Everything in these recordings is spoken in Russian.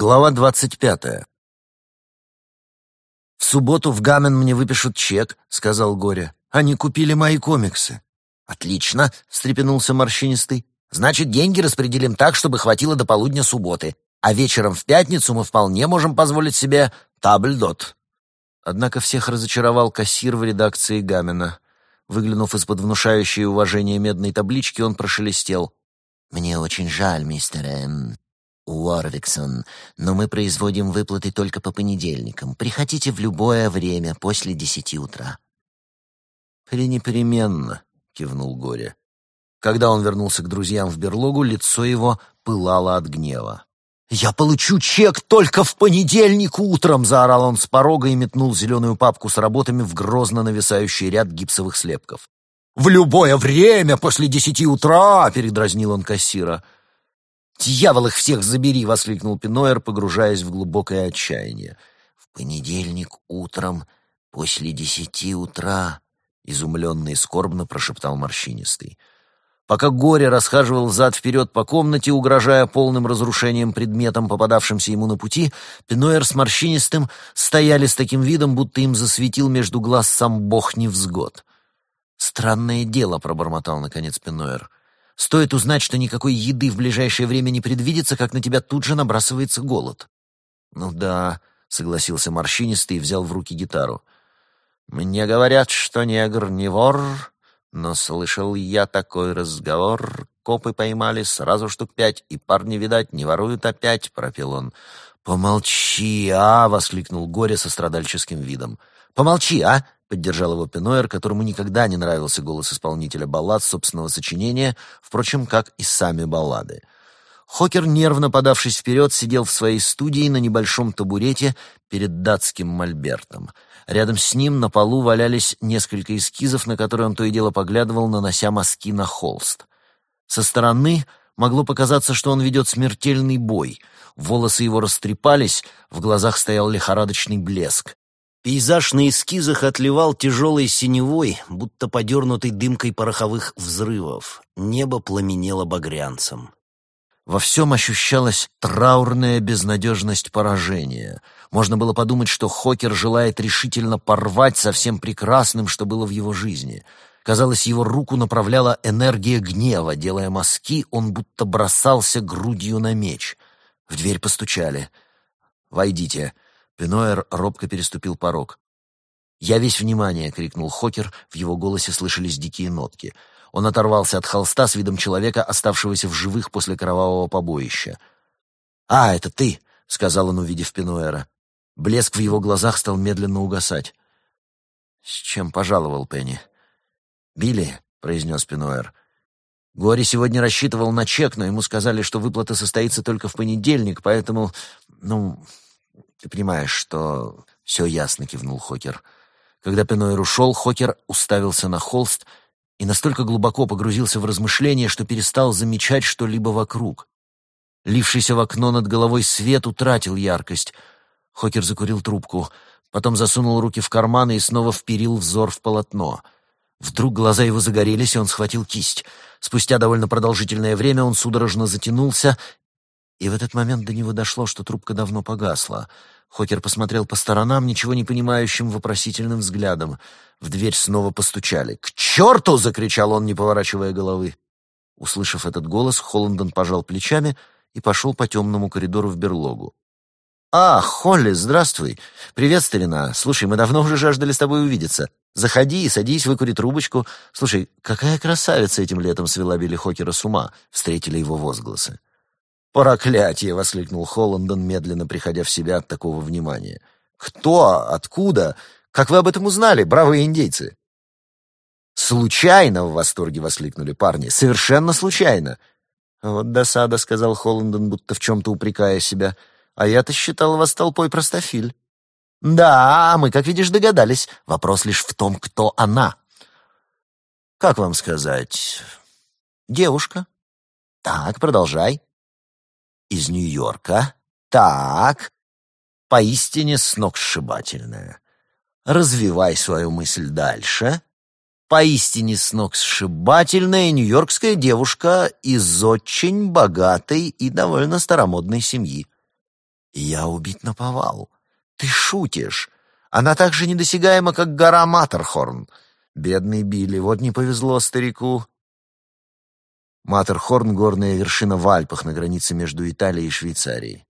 Глава двадцать пятая. «В субботу в Гамен мне выпишут чек», — сказал Горя. «Они купили мои комиксы». «Отлично», — встрепенулся морщинистый. «Значит, деньги распределим так, чтобы хватило до полудня субботы, а вечером в пятницу мы вполне можем позволить себе табльдот». Однако всех разочаровал кассир в редакции Гамена. Выглянув из-под внушающей уважения медной таблички, он прошелестел. «Мне очень жаль, мистер М. Уорвиксон, но мы производим выплаты только по понедельникам. Приходите в любое время после десяти утра». «Пренепременно», — кивнул Горе. Когда он вернулся к друзьям в берлогу, лицо его пылало от гнева. «Я получу чек только в понедельник утром!» — заорал он с порога и метнул зеленую папку с работами в грозно нависающий ряд гипсовых слепков. «В любое время после десяти утра!» — передразнил он кассира. «Дьявол их всех забери!» — воскликнул Пиноер, погружаясь в глубокое отчаяние. «В понедельник утром после десяти утра», — изумленно и скорбно прошептал морщинистый. Пока Горе расхаживал взад-вперед по комнате, угрожая полным разрушением предметам, попадавшимся ему на пути, Пиноер с морщинистым стояли с таким видом, будто им засветил между глаз сам бог невзгод. «Странное дело», — пробормотал наконец Пиноер. Стоит узнать, что никакой еды в ближайшее время не предвидится, как на тебя тут же набрасывается голод. «Ну да», — согласился морщинистый и взял в руки гитару. «Мне говорят, что негр не вор, но слышал я такой разговор. Копы поймали сразу штук пять, и парни, видать, не воруют опять», — пропел он. «Помолчи, а!» — воскликнул Горе со страдальческим видом. «Помолчи, а!» Поддержал его Пенойер, которому никогда не нравился голос исполнителя баллад собственного сочинения, впрочем, как и сами баллады. Хокер, нервно подавшись вперед, сидел в своей студии на небольшом табурете перед датским мольбертом. Рядом с ним на полу валялись несколько эскизов, на которые он то и дело поглядывал, нанося мазки на холст. Со стороны могло показаться, что он ведет смертельный бой. Волосы его растрепались, в глазах стоял лихорадочный блеск. Пейзаж на эскизах отливал тяжелой синевой, будто подернутой дымкой пороховых взрывов. Небо пламенело багрянцем. Во всем ощущалась траурная безнадежность поражения. Можно было подумать, что Хокер желает решительно порвать со всем прекрасным, что было в его жизни. Казалось, его руку направляла энергия гнева. Делая мазки, он будто бросался грудью на меч. В дверь постучали. «Войдите», Пиноэр робко переступил порог. «Я весь внимание!» — крикнул Хокер, в его голосе слышались дикие нотки. Он оторвался от холста с видом человека, оставшегося в живых после кровавого побоища. «А, это ты!» — сказал он, увидев Пинуэра. Блеск в его глазах стал медленно угасать. «С чем пожаловал Пенни?» «Билли», — произнес Пинуэр. «Гори сегодня рассчитывал на чек, но ему сказали, что выплата состоится только в понедельник, поэтому, ну, «Ты понимаешь, что...» «Все ясно», — кивнул Хокер. Когда Пенойер ушел, Хокер уставился на холст и настолько глубоко погрузился в размышления, что перестал замечать что-либо вокруг. Лившийся в окно над головой свет утратил яркость. Хокер закурил трубку, потом засунул руки в карманы и снова вперил взор в полотно. Вдруг глаза его загорелись, и он схватил кисть. Спустя довольно продолжительное время он судорожно затянулся и в этот момент до него дошло, что трубка давно погасла. Хокер посмотрел по сторонам, ничего не понимающим вопросительным взглядом. В дверь снова постучали. «К черту!» — закричал он, не поворачивая головы. Услышав этот голос, Холландон пожал плечами и пошел по темному коридору в берлогу. «А, Холли, здравствуй! Привет, старина! Слушай, мы давно уже жаждали с тобой увидеться. Заходи и садись, выкури трубочку. Слушай, какая красавица этим летом свела Билли Хокера с ума!» — встретили его возгласы. «Проклятие!» — воскликнул Холландон, медленно приходя в себя от такого внимания. «Кто? Откуда? Как вы об этом узнали, бравые индейцы?» «Случайно!» — в восторге воскликнули парни. «Совершенно случайно!» «Вот досада», — сказал Холландон, будто в чем-то упрекая себя. «А я-то считал вас толпой простофиль». «Да, мы, как видишь, догадались. Вопрос лишь в том, кто она». «Как вам сказать?» «Девушка». «Так, продолжай» из Нью-Йорка. Так, поистине сногсшибательная. Развивай свою мысль дальше. Поистине сногсшибательная нью-йоркская девушка из очень богатой и довольно старомодной семьи. Я убить наповал. Ты шутишь. Она так же недосягаема, как гора Матерхорн. Бедный Билли, вот не повезло старику. Матерхорн — горная вершина в Альпах на границе между Италией и Швейцарией.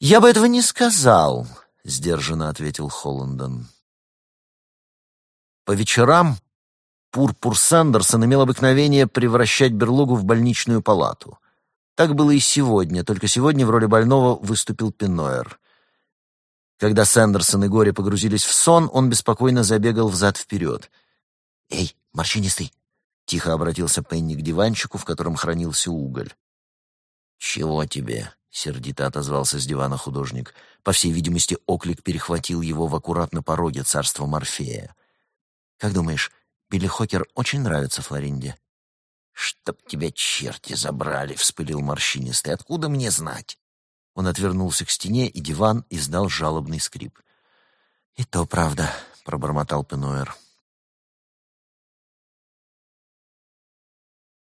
«Я бы этого не сказал», — сдержанно ответил Холландон. По вечерам Пурпур Сандерсон имел обыкновение превращать берлогу в больничную палату. Так было и сегодня, только сегодня в роли больного выступил Пиноер. Когда Сандерсон и Горе погрузились в сон, он беспокойно забегал взад-вперед. «Эй, морщинистый!» — тихо обратился Пенни к диванчику, в котором хранился уголь. «Чего тебе?» — сердито отозвался с дивана художник. По всей видимости, оклик перехватил его в аккуратно пороге царства Морфея. «Как думаешь, Билли Хокер очень нравится Флоринде?» «Чтоб тебя черти забрали!» — вспылил морщинистый. «Откуда мне знать?» Он отвернулся к стене, и диван издал жалобный скрип. «И то правда», — пробормотал Пенуэр.